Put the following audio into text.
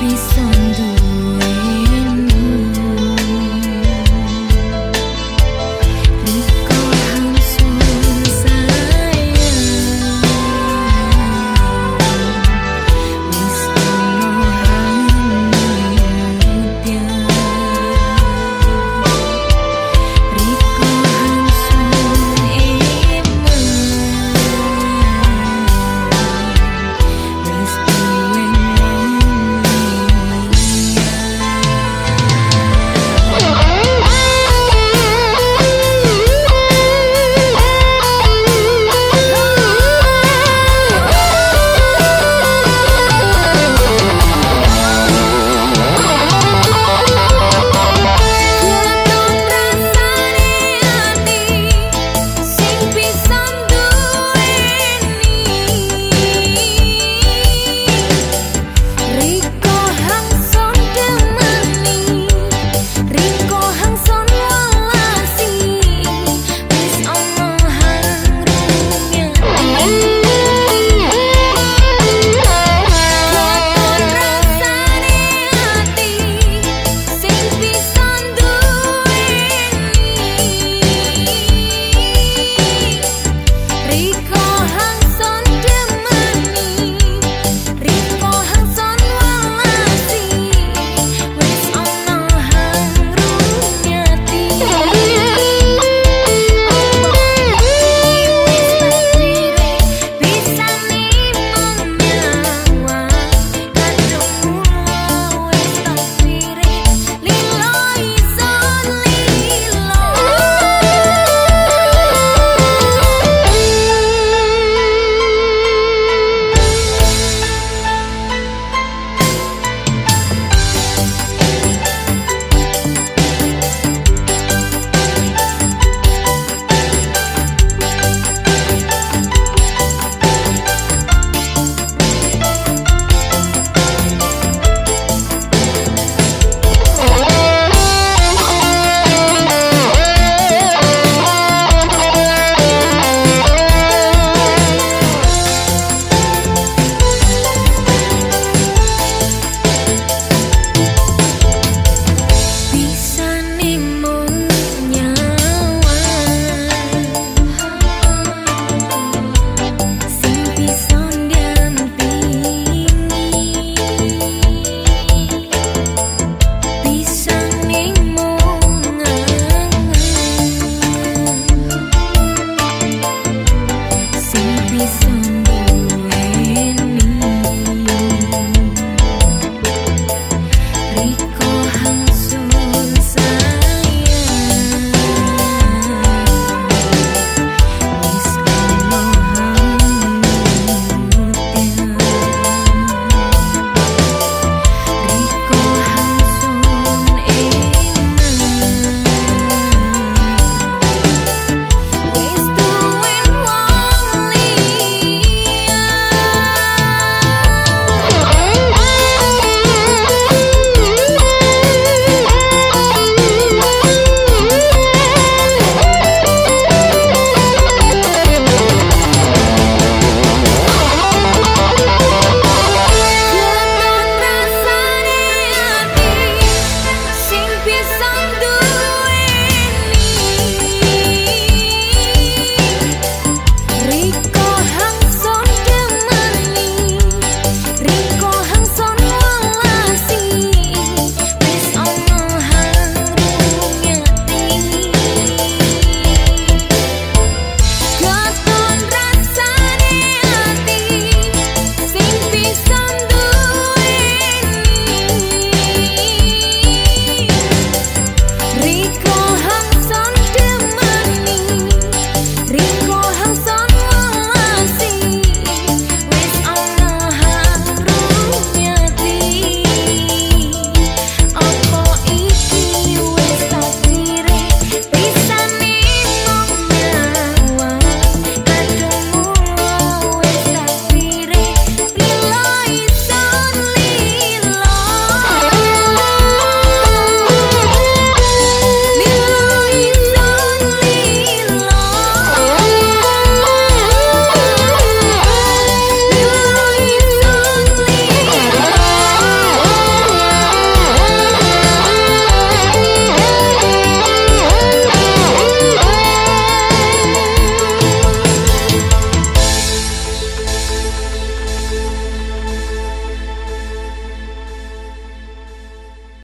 be some